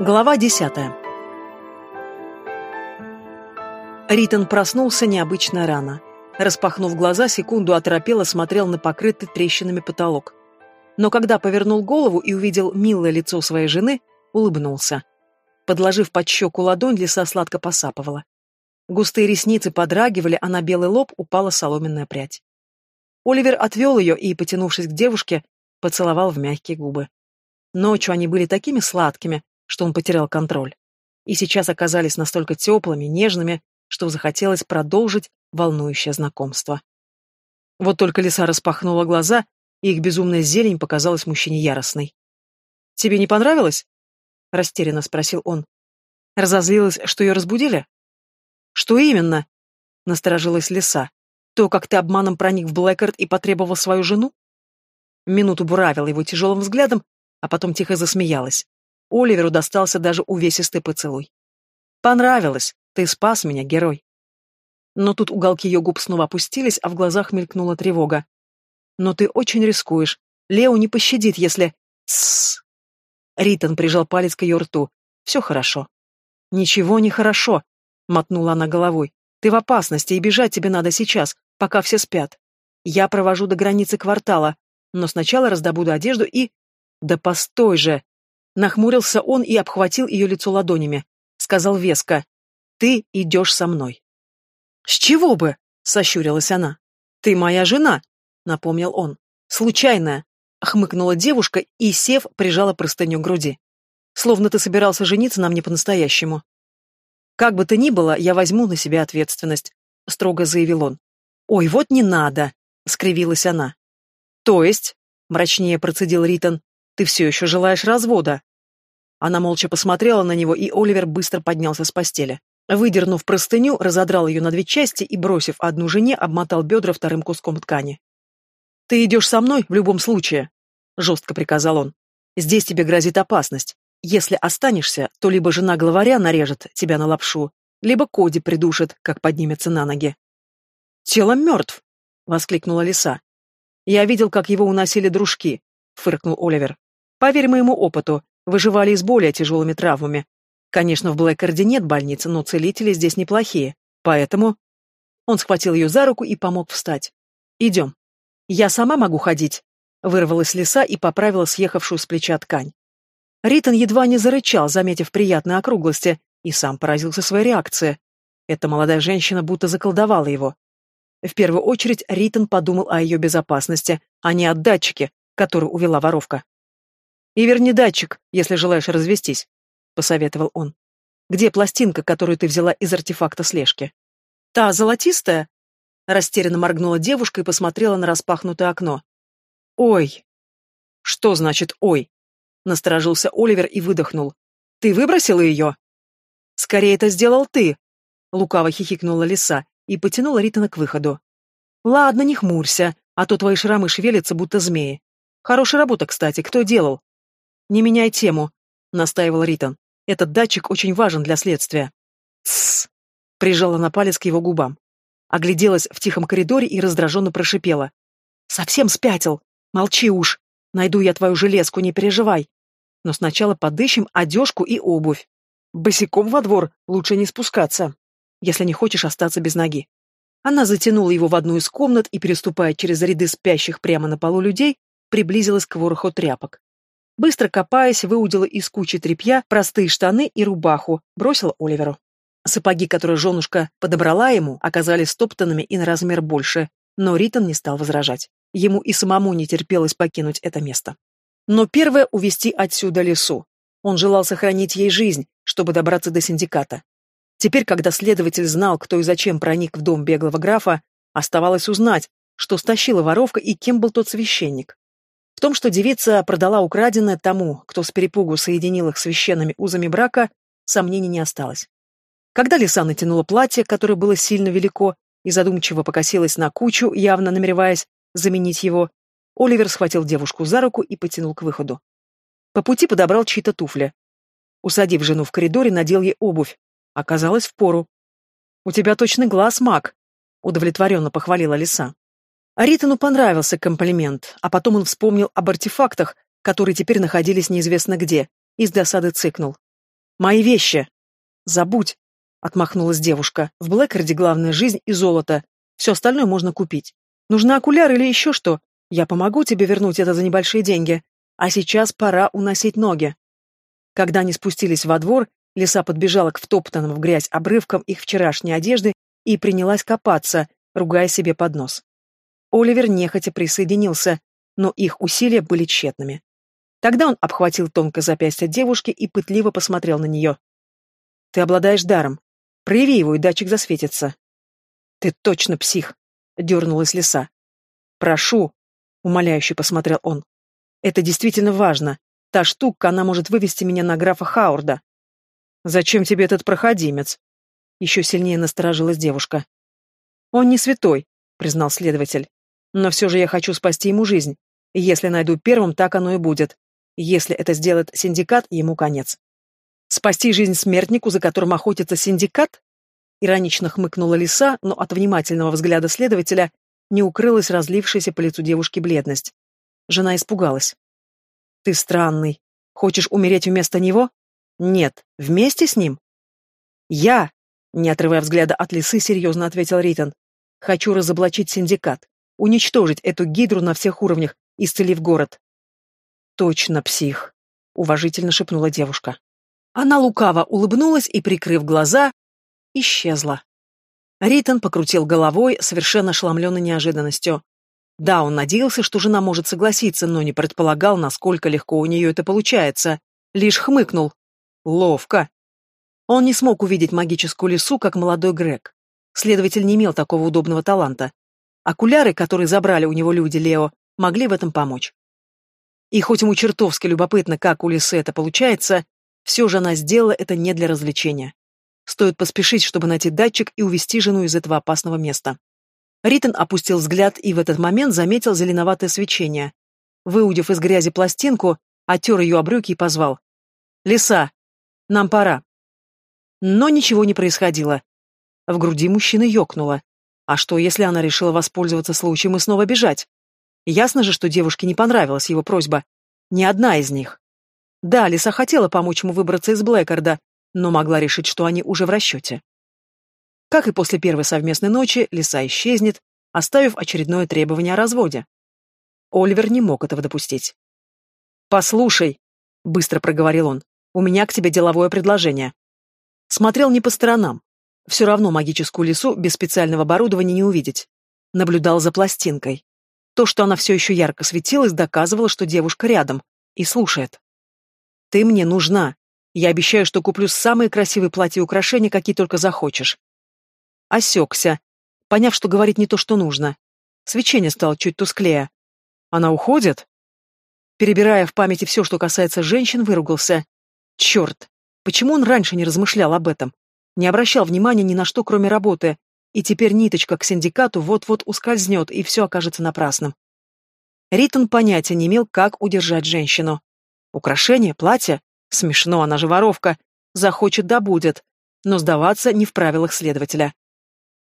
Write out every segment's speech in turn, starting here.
Глава десятая. Ритон проснулся необычно рано. Распахнув глаза, секунду оторопело смотрел на покрытый трещинами потолок. Но когда повернул голову и увидел милое лицо своей жены, улыбнулся. Подложив под щеку ладонь, лиса сладко посапывала. Густые ресницы подрагивали, а на белый лоб упала соломенная прядь. Оливер отвел ее и, потянувшись к девушке, поцеловал в мягкие губы. Ночью они были такими сладкими, что он потерял контроль. И сейчас оказались настолько теплыми, нежными, что захотелось продолжить волнующее знакомство. Вот только лиса распахнула глаза, и их безумная зелень показалась мужчине яростной. «Тебе не понравилось?» — растерянно спросил он. «Разозлилась, что ее разбудили?» «Что именно?» — насторожилась лиса. «То, как ты обманом проник в Блэкард и потребовал свою жену?» Минуту буравила его тяжелым взглядом, а потом тихо засмеялась. Оливеру достался даже увесистый поцелуй. «Понравилось. Ты спас меня, герой». Но тут уголки ее губ снова опустились, а в глазах мелькнула тревога. «Но ты очень рискуешь. Лео не пощадит, если...» «Тссс!» Ритон прижал палец к ее рту. «Все хорошо». «Ничего не хорошо», — мотнула она головой. «Ты в опасности, и бежать тебе надо сейчас, пока все спят. Я провожу до границы квартала, но сначала раздобуду одежду и...» «Да постой же!» Нахмурился он и обхватил ее лицо ладонями. Сказал веско. «Ты идешь со мной». «С чего бы?» — сощурилась она. «Ты моя жена», — напомнил он. «Случайная», — хмыкнула девушка и, сев, прижала простыню к груди. «Словно ты собирался жениться на мне по-настоящему». «Как бы то ни было, я возьму на себя ответственность», — строго заявил он. «Ой, вот не надо», — скривилась она. «То есть», — мрачнее процедил Ритон, — «ты все еще желаешь развода?» Она молча посмотрела на него, и Оливер быстро поднялся с постели. Выдернув простыню, разодрал ее на две части и, бросив одну жене, обмотал бедра вторым куском ткани. «Ты идешь со мной в любом случае», — жестко приказал он. «Здесь тебе грозит опасность. Если останешься, то либо жена главаря нарежет тебя на лапшу, либо Коди придушит, как поднимется на ноги». «Тело мертв!» — воскликнула лиса. «Я видел, как его уносили дружки», — фыркнул Оливер. «Поверь моему опыту, выживали и с более тяжелыми травмами. Конечно, в Блэкарде нет больницы, но целители здесь неплохие. Поэтому... Он схватил ее за руку и помог встать. «Идем». «Я сама могу ходить», — вырвалась лиса и поправила съехавшую с плеча ткань. Ритон едва не зарычал, заметив приятные округлости, и сам поразился своей реакцией. Эта молодая женщина будто заколдовала его. В первую очередь Ритон подумал о ее безопасности, а не о датчике, который увела воровка. «И верни датчик, если желаешь развестись», — посоветовал он. «Где пластинка, которую ты взяла из артефакта слежки?» «Та золотистая?» Растерянно моргнула девушка и посмотрела на распахнутое окно. «Ой!» «Что значит «ой»?» Насторожился Оливер и выдохнул. «Ты выбросила ее?» «Скорее это сделал ты!» Лукаво хихикнула лиса и потянула Ритана к выходу. «Ладно, не хмурься, а то твои шрамы шевелятся, будто змеи. Хорошая работа, кстати, кто делал?» «Не меняй тему», — настаивал Ритон. «Этот датчик очень важен для следствия». «Тссс», — прижала на палец к его губам. Огляделась в тихом коридоре и раздраженно прошипела. «Совсем спятил! Молчи уж! Найду я твою железку, не переживай! Но сначала подыщем одежку и обувь. Босиком во двор лучше не спускаться, если не хочешь остаться без ноги». Она затянула его в одну из комнат и, переступая через ряды спящих прямо на полу людей, приблизилась к вороху тряпок. Быстро копаясь, выудила из кучи тряпья простые штаны и рубаху, бросила Оливеру. Сапоги, которые женушка подобрала ему, оказались стоптанными и на размер больше, но Ритон не стал возражать. Ему и самому не терпелось покинуть это место. Но первое — увести отсюда лесу. Он желал сохранить ей жизнь, чтобы добраться до синдиката. Теперь, когда следователь знал, кто и зачем проник в дом беглого графа, оставалось узнать, что стащила воровка и кем был тот священник. В том, что девица продала украденное тому, кто с перепугу соединил их священными узами брака, сомнений не осталось. Когда лиса натянула платье, которое было сильно велико, и задумчиво покосилась на кучу, явно намереваясь заменить его, Оливер схватил девушку за руку и потянул к выходу. По пути подобрал чьи-то туфли. Усадив жену в коридоре, надел ей обувь. Оказалось, впору. «У тебя точный глаз, маг», — удовлетворенно похвалила лиса. Аритану понравился комплимент, а потом он вспомнил об артефактах, которые теперь находились неизвестно где, и с досады цыкнул. Мои вещи!» «Забудь!» — отмахнулась девушка. «В Блэкарде главная жизнь и золото. Все остальное можно купить. Нужны окуляры или еще что? Я помогу тебе вернуть это за небольшие деньги. А сейчас пора уносить ноги». Когда они спустились во двор, лиса подбежала к втоптанным в грязь обрывкам их вчерашней одежды и принялась копаться, ругая себе под нос. Оливер нехотя присоединился, но их усилия были тщетными. Тогда он обхватил тонкое запястье девушки и пытливо посмотрел на нее. «Ты обладаешь даром. Прояви его, и датчик засветится». «Ты точно псих», — дернулась лиса. «Прошу», — умоляюще посмотрел он. «Это действительно важно. Та штука, она может вывести меня на графа Хаурда». «Зачем тебе этот проходимец?» Еще сильнее насторожилась девушка. «Он не святой», — признал следователь. «Но все же я хочу спасти ему жизнь. Если найду первым, так оно и будет. Если это сделает синдикат, ему конец. Спасти жизнь смертнику, за которым охотится синдикат? Иронично хмыкнула лиса, но от внимательного взгляда следователя не укрылась разлившаяся по лицу девушки бледность. Жена испугалась. «Ты странный. Хочешь умереть вместо него?» «Нет. Вместе с ним?» «Я!» — не отрывая взгляда от лисы, серьезно ответил Ритон. «Хочу разоблачить синдикат, уничтожить эту гидру на всех уровнях, исцелив город. «Точно псих», — уважительно шепнула девушка. Она лукаво улыбнулась и, прикрыв глаза, исчезла. Ритон покрутил головой, совершенно ошеломленный неожиданностью. Да, он надеялся, что жена может согласиться, но не предполагал, насколько легко у нее это получается. Лишь хмыкнул. Ловко. Он не смог увидеть магическую лесу, как молодой Грег. Следователь не имел такого удобного таланта. Окуляры, которые забрали у него люди Лео, могли в этом помочь. И хоть ему чертовски любопытно, как у Лисы это получается, все же она сделала это не для развлечения. Стоит поспешить, чтобы найти датчик и увести жену из этого опасного места. Ритон опустил взгляд и в этот момент заметил зеленоватое свечение. Выудив из грязи пластинку, оттер ее обрюки и позвал. «Лиса, нам пора». Но ничего не происходило. В груди мужчины ёкнуло. А что, если она решила воспользоваться случаем и снова бежать? Ясно же, что девушке не понравилась его просьба. Ни одна из них. Да, Лиса хотела помочь ему выбраться из Блэкарда, но могла решить, что они уже в расчете. Как и после первой совместной ночи, Лиса исчезнет, оставив очередное требование о разводе. Оливер не мог этого допустить. «Послушай», — быстро проговорил он, — «у меня к тебе деловое предложение». Смотрел не по сторонам. Все равно магическую лесу без специального оборудования не увидеть. Наблюдал за пластинкой. То, что она все еще ярко светилась, доказывало, что девушка рядом и слушает. «Ты мне нужна. Я обещаю, что куплю самые красивые платья и украшения, какие только захочешь». Осекся, поняв, что говорит не то, что нужно. Свечение стало чуть тусклее. «Она уходит?» Перебирая в памяти все, что касается женщин, выругался. «Черт! Почему он раньше не размышлял об этом? Не обращал внимания ни на что, кроме работы, и теперь ниточка к синдикату вот-вот ускользнет, и все окажется напрасным. Ритон понятия не имел, как удержать женщину. Украшение, платье? Смешно, она же воровка. Захочет, да будет. Но сдаваться не в правилах следователя.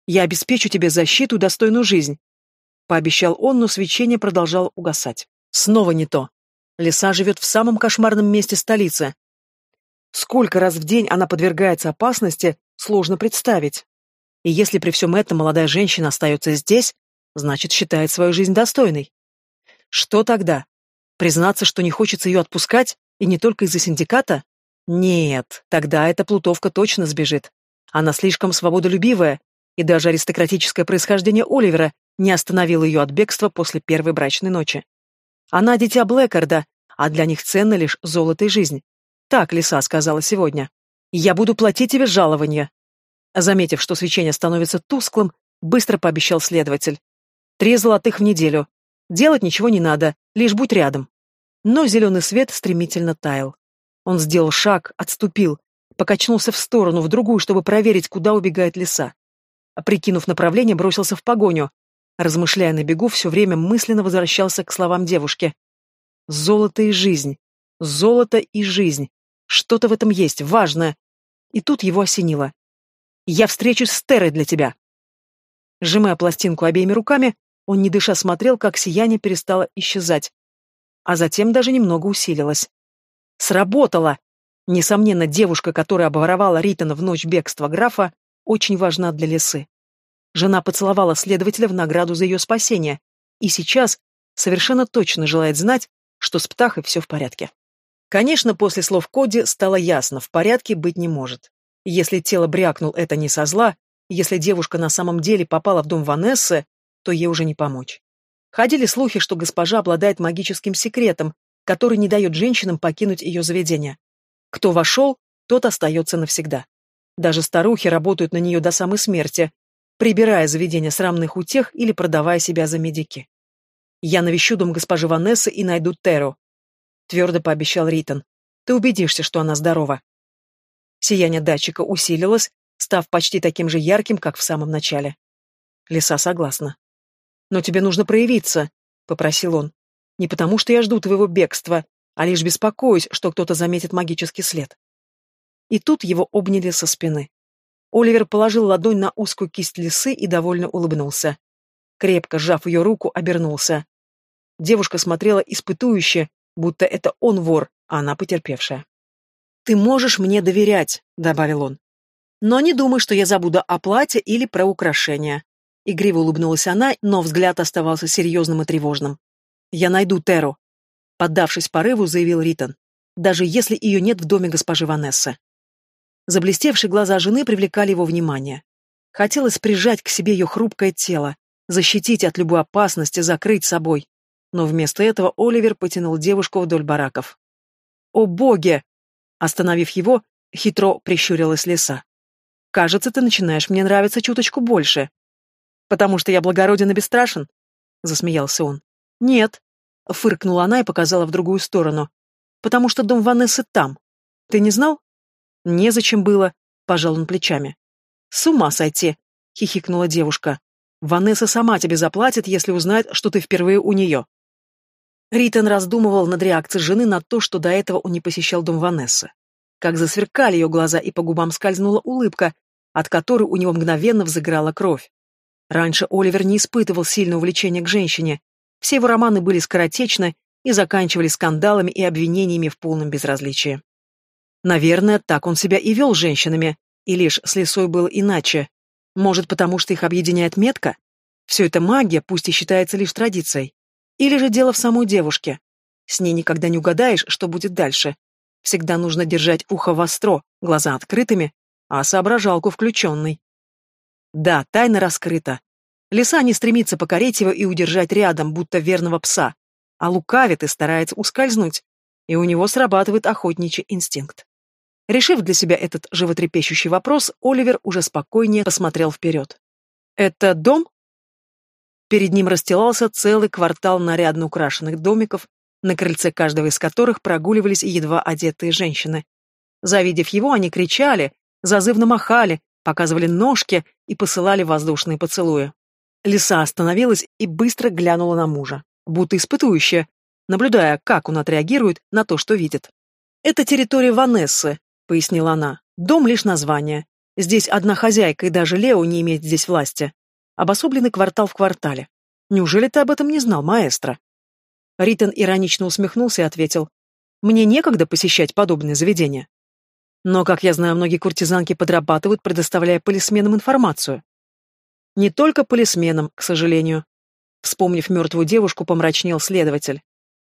«Я обеспечу тебе защиту и достойную жизнь», — пообещал он, но свечение продолжало угасать. Снова не то. Лиса живет в самом кошмарном месте столицы. Сколько раз в день она подвергается опасности, сложно представить. И если при всем этом молодая женщина остается здесь, значит, считает свою жизнь достойной. Что тогда? Признаться, что не хочется ее отпускать, и не только из-за синдиката? Нет, тогда эта плутовка точно сбежит. Она слишком свободолюбивая, и даже аристократическое происхождение Оливера не остановило ее от бегства после первой брачной ночи. Она дитя Блэкарда, а для них ценна лишь золото и жизнь. Так Лиса сказала сегодня. «Я буду платить тебе жалование, Заметив, что свечение становится тусклым, быстро пообещал следователь. «Три золотых в неделю. Делать ничего не надо, лишь будь рядом». Но зеленый свет стремительно таял. Он сделал шаг, отступил, покачнулся в сторону, в другую, чтобы проверить, куда убегает лиса. Прикинув направление, бросился в погоню. Размышляя на бегу, все время мысленно возвращался к словам девушки. «Золото и жизнь. Золото и жизнь. Что-то в этом есть, важное». И тут его осенило. Я встречусь с Терой для тебя. Сжимая пластинку обеими руками, он не дыша смотрел, как сияние перестало исчезать, а затем даже немного усилилось. Сработало! Несомненно, девушка, которая обворовала Ритона в ночь бегства графа, очень важна для лисы. Жена поцеловала следователя в награду за ее спасение, и сейчас совершенно точно желает знать, что с Птахой все в порядке. Конечно, после слов Коди стало ясно, в порядке быть не может. Если тело брякнул это не со зла, если девушка на самом деле попала в дом Ванессы, то ей уже не помочь. Ходили слухи, что госпожа обладает магическим секретом, который не дает женщинам покинуть ее заведение. Кто вошел, тот остается навсегда. Даже старухи работают на нее до самой смерти, прибирая заведение срамных утех или продавая себя за медики. «Я навещу дом госпожи Ванессы и найду Теру», — твердо пообещал Ритон. «Ты убедишься, что она здорова». Сияние датчика усилилось, став почти таким же ярким, как в самом начале. Лиса согласна. «Но тебе нужно проявиться», — попросил он. «Не потому, что я жду твоего бегства, а лишь беспокоюсь, что кто-то заметит магический след». И тут его обняли со спины. Оливер положил ладонь на узкую кисть лисы и довольно улыбнулся. Крепко сжав ее руку, обернулся. Девушка смотрела испытующе, будто это он вор, а она потерпевшая. «Ты можешь мне доверять», — добавил он. «Но не думай, что я забуду о плате или про украшения. Игриво улыбнулась она, но взгляд оставался серьезным и тревожным. «Я найду Теру», — поддавшись порыву, заявил Ритон, «даже если ее нет в доме госпожи Ванессы». Заблестевшие глаза жены привлекали его внимание. Хотелось прижать к себе ее хрупкое тело, защитить от любой опасности, закрыть собой. Но вместо этого Оливер потянул девушку вдоль бараков. «О боги!» Остановив его, хитро прищурилась лиса. «Кажется, ты начинаешь мне нравиться чуточку больше. Потому что я благороден и бесстрашен? Засмеялся он. Нет. Фыркнула она и показала в другую сторону. Потому что дом Ванессы там. Ты не знал? Незачем было, пожал он плечами. С ума сойти, хихикнула девушка. Ванесса сама тебе заплатит, если узнает, что ты впервые у нее. Ритон раздумывал над реакцией жены на то, что до этого он не посещал дом Ванессы. Как засверкали ее глаза, и по губам скользнула улыбка, от которой у него мгновенно взыграла кровь. Раньше Оливер не испытывал сильного увлечения к женщине. Все его романы были скоротечны и заканчивались скандалами и обвинениями в полном безразличии. Наверное, так он себя и вел с женщинами, и лишь с лисой было иначе. Может, потому что их объединяет метка? Все это магия, пусть и считается лишь традицией. Или же дело в самой девушке. С ней никогда не угадаешь, что будет дальше. Всегда нужно держать ухо востро, глаза открытыми, а соображалку включенной. Да, тайна раскрыта. Лиса не стремится покорить его и удержать рядом, будто верного пса, а лукавит и старается ускользнуть, и у него срабатывает охотничий инстинкт. Решив для себя этот животрепещущий вопрос, Оливер уже спокойнее посмотрел вперед. «Это дом?» Перед ним расстилался целый квартал нарядно украшенных домиков, на крыльце каждого из которых прогуливались едва одетые женщины. Завидев его, они кричали, зазывно махали, показывали ножки и посылали воздушные поцелуи. Лиса остановилась и быстро глянула на мужа, будто испытующая, наблюдая, как он отреагирует на то, что видит. «Это территория Ванессы», — пояснила она. «Дом лишь название. Здесь одна хозяйка, и даже Лео не имеет здесь власти. Обособленный квартал в квартале. Неужели ты об этом не знал, маэстро?» Ритон иронично усмехнулся и ответил. «Мне некогда посещать подобные заведения. Но, как я знаю, многие куртизанки подрабатывают, предоставляя полисменам информацию. Не только полисменам, к сожалению. Вспомнив мертвую девушку, помрачнел следователь.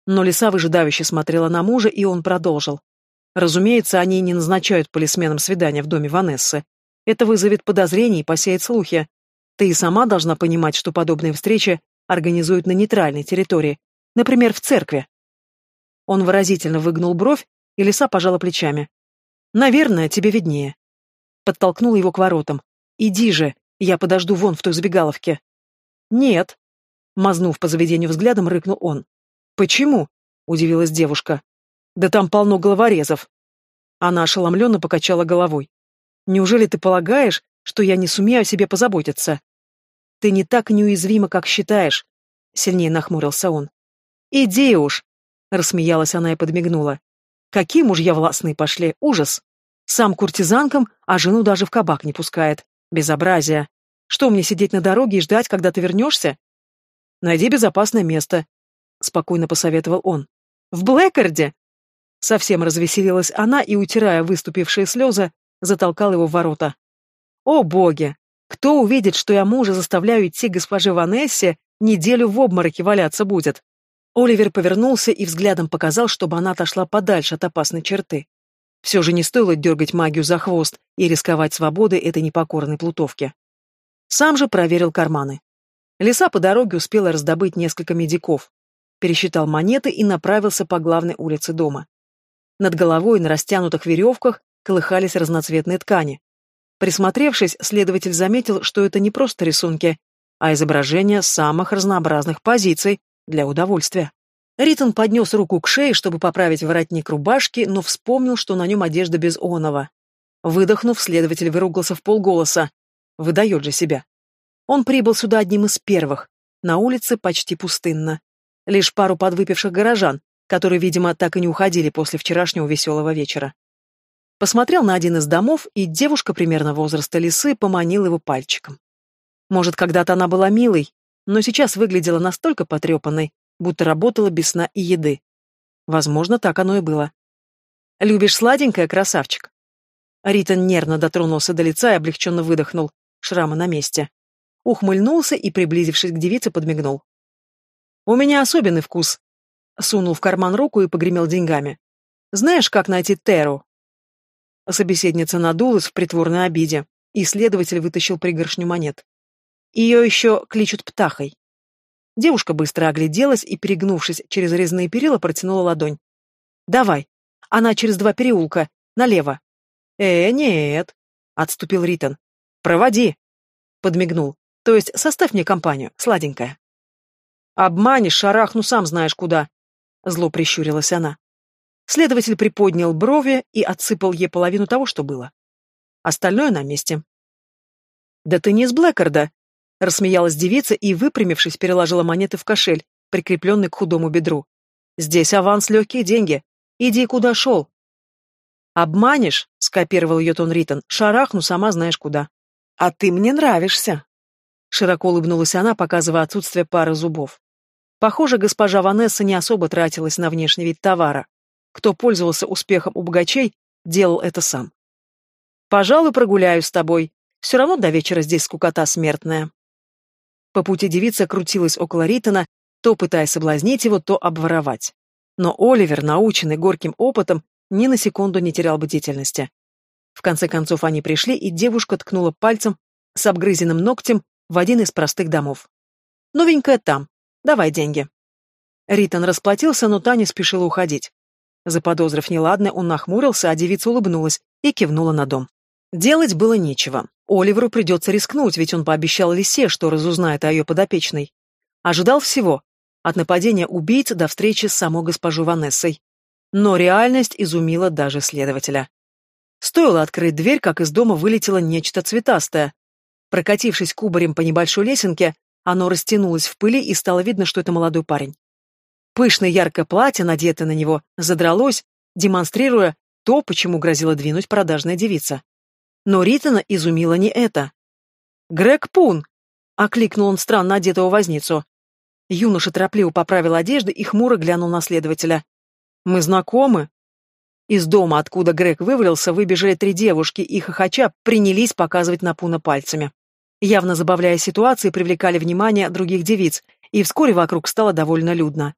Но лиса выжидающе смотрела на мужа, и он продолжил. Разумеется, они не назначают полисменам свидания в доме Ванессы. Это вызовет подозрения и посеет слухи. Ты и сама должна понимать, что подобные встречи организуют на нейтральной территории, например, в церкви. Он выразительно выгнул бровь, и лиса пожала плечами. Наверное, тебе виднее. Подтолкнула его к воротам. Иди же, я подожду вон в той забегаловке. Нет. Мазнув по заведению взглядом, рыкнул он. Почему? Удивилась девушка. Да там полно головорезов. Она ошеломленно покачала головой. Неужели ты полагаешь, что я не сумею о себе позаботиться? Ты не так неуязвима, как считаешь, сильнее нахмурился он. Иди уж, рассмеялась она и подмигнула. Какие мужья властные пошли, ужас. Сам куртизанкам, а жену даже в кабак не пускает. Безобразие. Что мне сидеть на дороге и ждать, когда ты вернешься? Найди безопасное место, спокойно посоветовал он. В Блэкарде? Совсем развеселилась она и, утирая выступившие слезы, затолкал его в ворота. «О, боги! Кто увидит, что я мужа заставляю идти госпоже Ванессе, неделю в обмороке валяться будет?» Оливер повернулся и взглядом показал, чтобы она отошла подальше от опасной черты. Все же не стоило дергать магию за хвост и рисковать свободой этой непокорной плутовки. Сам же проверил карманы. Лиса по дороге успела раздобыть несколько медиков. Пересчитал монеты и направился по главной улице дома. Над головой на растянутых веревках колыхались разноцветные ткани. Присмотревшись, следователь заметил, что это не просто рисунки, а изображения самых разнообразных позиций для удовольствия. Ритон поднес руку к шее, чтобы поправить воротник рубашки, но вспомнил, что на нем одежда без онова. Выдохнув, следователь выругался в полголоса. Выдает же себя. Он прибыл сюда одним из первых. На улице почти пустынно. Лишь пару подвыпивших горожан, которые, видимо, так и не уходили после вчерашнего веселого вечера. Посмотрел на один из домов, и девушка примерно возраста лисы поманила его пальчиком. Может, когда-то она была милой, но сейчас выглядела настолько потрепанной, будто работала без сна и еды. Возможно, так оно и было. «Любишь сладенькое, красавчик?» Ритон нервно дотронулся до лица и облегченно выдохнул. Шрама на месте. Ухмыльнулся и, приблизившись к девице, подмигнул. «У меня особенный вкус», Сунул в карман руку и погремел деньгами. «Знаешь, как найти Теру?» Собеседница надулась в притворной обиде, и следователь вытащил пригоршню монет. Ее еще кличут Птахой. Девушка быстро огляделась и, перегнувшись через резные перила, протянула ладонь. «Давай. Она через два переулка. Налево». «Э, нет», — отступил Ритон. «Проводи», — подмигнул. «То есть составь мне компанию, сладенькая». «Обманешь, шарахну сам знаешь куда», Зло прищурилась она. Следователь приподнял брови и отсыпал ей половину того, что было. Остальное на месте. «Да ты не из Блэкарда!» — рассмеялась девица и, выпрямившись, переложила монеты в кошель, прикрепленный к худому бедру. «Здесь аванс легкие деньги. Иди, куда шел». «Обманешь?» — скопировал ее тон Ритон. «Шарахну, сама знаешь куда». «А ты мне нравишься!» Широко улыбнулась она, показывая отсутствие пары зубов. Похоже, госпожа Ванесса не особо тратилась на внешний вид товара. Кто пользовался успехом у богачей, делал это сам. «Пожалуй, прогуляюсь с тобой. Все равно до вечера здесь скукота смертная». По пути девица крутилась около Ритона, то пытаясь соблазнить его, то обворовать. Но Оливер, наученный горьким опытом, ни на секунду не терял бдительности. В конце концов они пришли, и девушка ткнула пальцем с обгрызенным ногтем в один из простых домов. «Новенькая там. Давай деньги». Ритон расплатился, но Таня спешила уходить. Заподозрив неладное, он нахмурился, а девица улыбнулась и кивнула на дом. Делать было нечего. Оливеру придется рискнуть, ведь он пообещал Лисе, что разузнает о ее подопечной. Ожидал всего. От нападения убийц до встречи с самой госпожой Ванессой. Но реальность изумила даже следователя. Стоило открыть дверь, как из дома вылетело нечто цветастое. Прокатившись кубарем по небольшой лесенке, оно растянулось в пыли, и стало видно, что это молодой парень. Пышное яркое платье, надетое на него, задралось, демонстрируя то, почему грозила двинуть продажная девица. Но Ритана изумило не это. «Грег Пун!» — окликнул он странно одетого возницу. Юноша торопливо поправил одежды и хмуро глянул на следователя. «Мы знакомы?» Из дома, откуда Грег вывалился, выбежали три девушки и, хохоча, принялись показывать на Пуна пальцами явно забавляя ситуации, привлекали внимание других девиц, и вскоре вокруг стало довольно людно.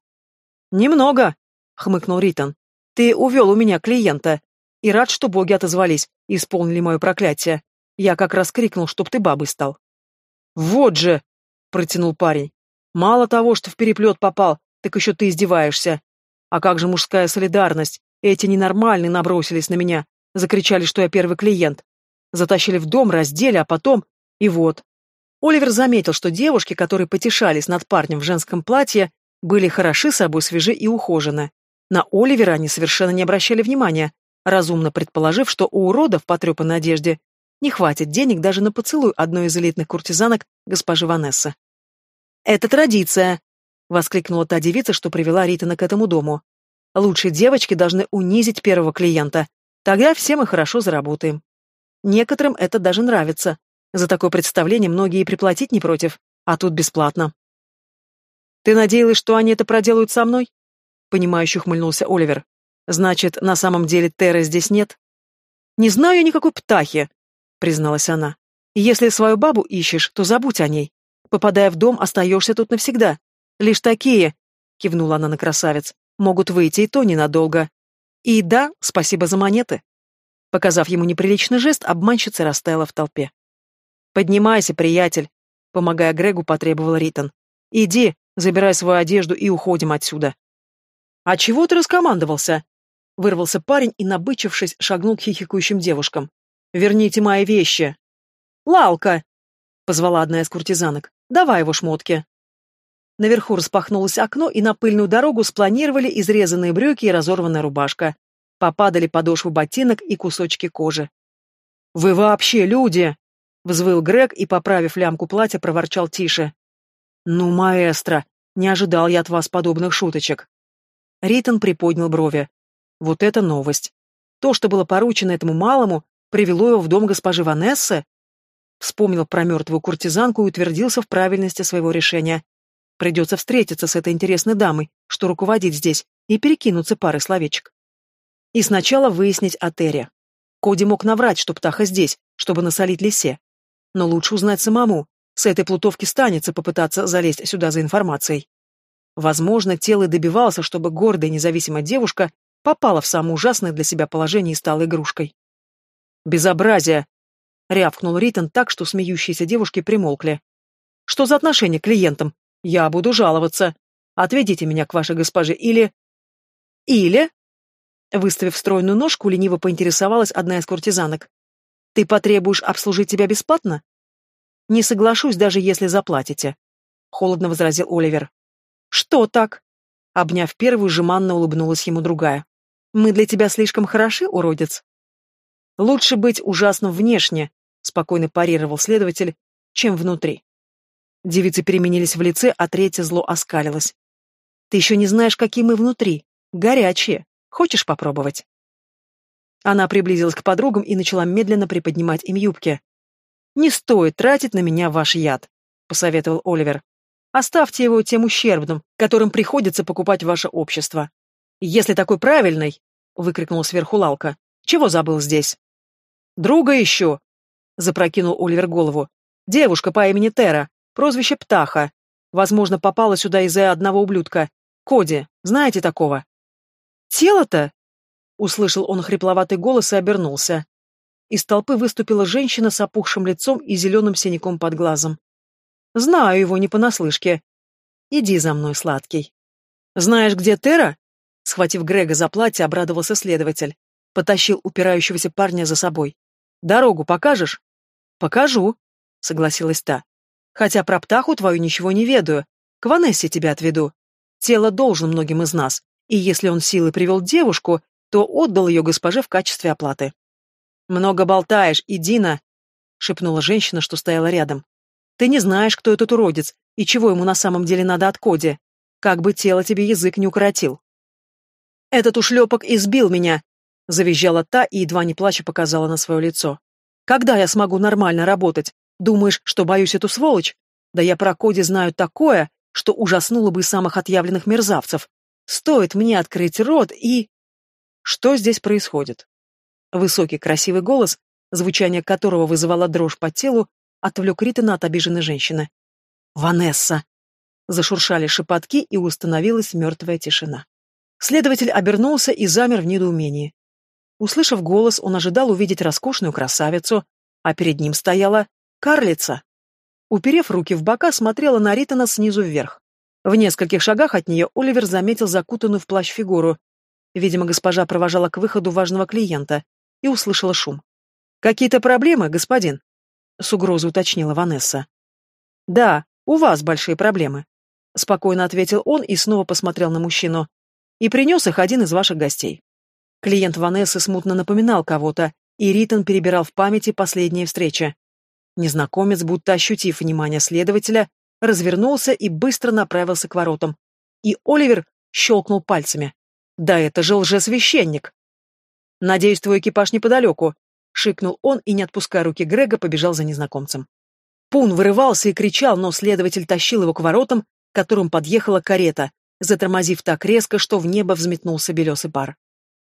«Немного», — хмыкнул Ритон. «Ты увел у меня клиента, и рад, что боги отозвались, исполнили мое проклятие. Я как раз крикнул, чтоб ты бабой стал». «Вот же!» — протянул парень. «Мало того, что в переплет попал, так еще ты издеваешься. А как же мужская солидарность? Эти ненормальные набросились на меня, закричали, что я первый клиент. Затащили в дом, раздели, а потом и вот. Оливер заметил, что девушки, которые потешались над парнем в женском платье, были хороши собой, свежи и ухожены. На Оливера они совершенно не обращали внимания, разумно предположив, что у урода в потрепанной одежде не хватит денег даже на поцелуй одной из элитных куртизанок госпожи Ванессы. «Это традиция!» — воскликнула та девица, что привела Ритана к этому дому. «Лучшие девочки должны унизить первого клиента. Тогда все мы хорошо заработаем. Некоторым это даже нравится. За такое представление многие и приплатить не против, а тут бесплатно. «Ты надеялась, что они это проделают со мной?» Понимающе ухмыльнулся Оливер. Значит, на самом деле Терры здесь нет? Не знаю я никакой птахи, призналась она. Если свою бабу ищешь, то забудь о ней. Попадая в дом, остаешься тут навсегда. Лишь такие, кивнула она на красавец, могут выйти и то ненадолго. И да, спасибо за монеты. Показав ему неприличный жест, обманщица растаяла в толпе. «Поднимайся, приятель», — помогая Грегу, потребовал Ритон. «Иди, забирай свою одежду и уходим отсюда». «А чего ты раскомандовался?» Вырвался парень и, набычившись, шагнул к хихикающим девушкам. «Верните мои вещи!» «Лалка!» — позвала одна из куртизанок. «Давай его шмотки!» Наверху распахнулось окно, и на пыльную дорогу спланировали изрезанные брюки и разорванная рубашка. Попадали подошвы ботинок и кусочки кожи. «Вы вообще люди!» — взвыл Грег и, поправив лямку платья, проворчал тише. «Ну, маэстро, не ожидал я от вас подобных шуточек». Ритон приподнял брови. Вот это новость. То, что было поручено этому малому, привело его в дом госпожи Ванессы? Вспомнил про мертвую куртизанку и утвердился в правильности своего решения. Придется встретиться с этой интересной дамой, что руководит здесь, и перекинуться парой словечек. И сначала выяснить о Терре. Коди мог наврать, что птаха здесь, чтобы насолить лисе. Но лучше узнать самому. С этой плутовки станется попытаться залезть сюда за информацией. Возможно, тело добивался, чтобы гордая независимая девушка попала в самое ужасное для себя положение и стала игрушкой. «Безобразие!» — рявкнул Ритон так, что смеющиеся девушки примолкли. «Что за отношение к клиентам? Я буду жаловаться. Отведите меня к вашей госпоже или...» «Или...» Выставив стройную ножку, лениво поинтересовалась одна из куртизанок. «Ты потребуешь обслужить тебя бесплатно?» «Не соглашусь, даже если заплатите», — холодно возразил Оливер. «Что так?» Обняв первую, жеманно улыбнулась ему другая. «Мы для тебя слишком хороши, уродец?» «Лучше быть ужасным внешне», — спокойно парировал следователь, — «чем внутри». Девицы переменились в лице, а третья зло оскалилась. «Ты еще не знаешь, какие мы внутри. Горячие. Хочешь попробовать?» Она приблизилась к подругам и начала медленно приподнимать им юбки. «Не стоит тратить на меня ваш яд», — посоветовал Оливер. Оставьте его тем ущербным, которым приходится покупать ваше общество. Если такой правильный, выкрикнул сверху Лалка. Чего забыл здесь? Друга ищу, запрокинул Оливер голову. Девушка по имени Тера, прозвище Птаха. Возможно, попала сюда из-за одного ублюдка. Коди, знаете такого? Тело-то? Услышал он хрипловатый голос и обернулся. Из толпы выступила женщина с опухшим лицом и зеленым синяком под глазом. Знаю его не понаслышке. Иди за мной, сладкий. Знаешь, где Тера? Схватив Грега за платье, обрадовался следователь. Потащил упирающегося парня за собой. Дорогу покажешь? Покажу, согласилась та. Хотя про птаху твою ничего не ведаю. К Ванессе тебя отведу. Тело должен многим из нас, и если он силой привел девушку, то отдал ее госпоже в качестве оплаты. «Много болтаешь, иди на!» — шепнула женщина, что стояла рядом. Ты не знаешь, кто этот уродец и чего ему на самом деле надо от Коди. Как бы тело тебе язык не укоротил. Этот ушлепок избил меня, завизжала та и едва не плача показала на свое лицо. Когда я смогу нормально работать? Думаешь, что боюсь эту сволочь? Да я про Коди знаю такое, что ужаснуло бы самых отъявленных мерзавцев. Стоит мне открыть рот и... Что здесь происходит? Высокий красивый голос, звучание которого вызывало дрожь по телу, отвлек Ритана от обиженной женщины. «Ванесса!» Зашуршали шепотки, и установилась мертвая тишина. Следователь обернулся и замер в недоумении. Услышав голос, он ожидал увидеть роскошную красавицу, а перед ним стояла карлица. Уперев руки в бока, смотрела на Ритана снизу вверх. В нескольких шагах от нее Оливер заметил закутанную в плащ фигуру. Видимо, госпожа провожала к выходу важного клиента и услышала шум. «Какие-то проблемы, господин?» — с угрозой уточнила Ванесса. «Да, у вас большие проблемы», — спокойно ответил он и снова посмотрел на мужчину. «И принес их один из ваших гостей». Клиент Ванессы смутно напоминал кого-то, и Ритон перебирал в памяти последние встречи. Незнакомец, будто ощутив внимание следователя, развернулся и быстро направился к воротам. И Оливер щелкнул пальцами. «Да это же лжесвященник!» «Надеюсь, твой экипаж неподалеку», шикнул он и, не отпуская руки Грега, побежал за незнакомцем. Пун вырывался и кричал, но следователь тащил его к воротам, к которым подъехала карета, затормозив так резко, что в небо взметнулся белесый пар.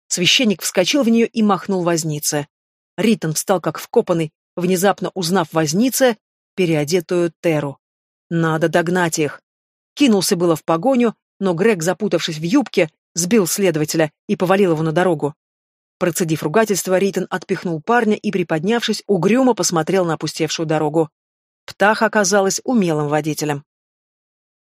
Священник вскочил в нее и махнул вознице. Ритон встал как вкопанный, внезапно узнав вознице, переодетую Теру. Надо догнать их. Кинулся было в погоню, но Грег, запутавшись в юбке, сбил следователя и повалил его на дорогу. Процедив ругательство, Ритон отпихнул парня и, приподнявшись, угрюмо посмотрел на опустевшую дорогу. Птах оказалась умелым водителем.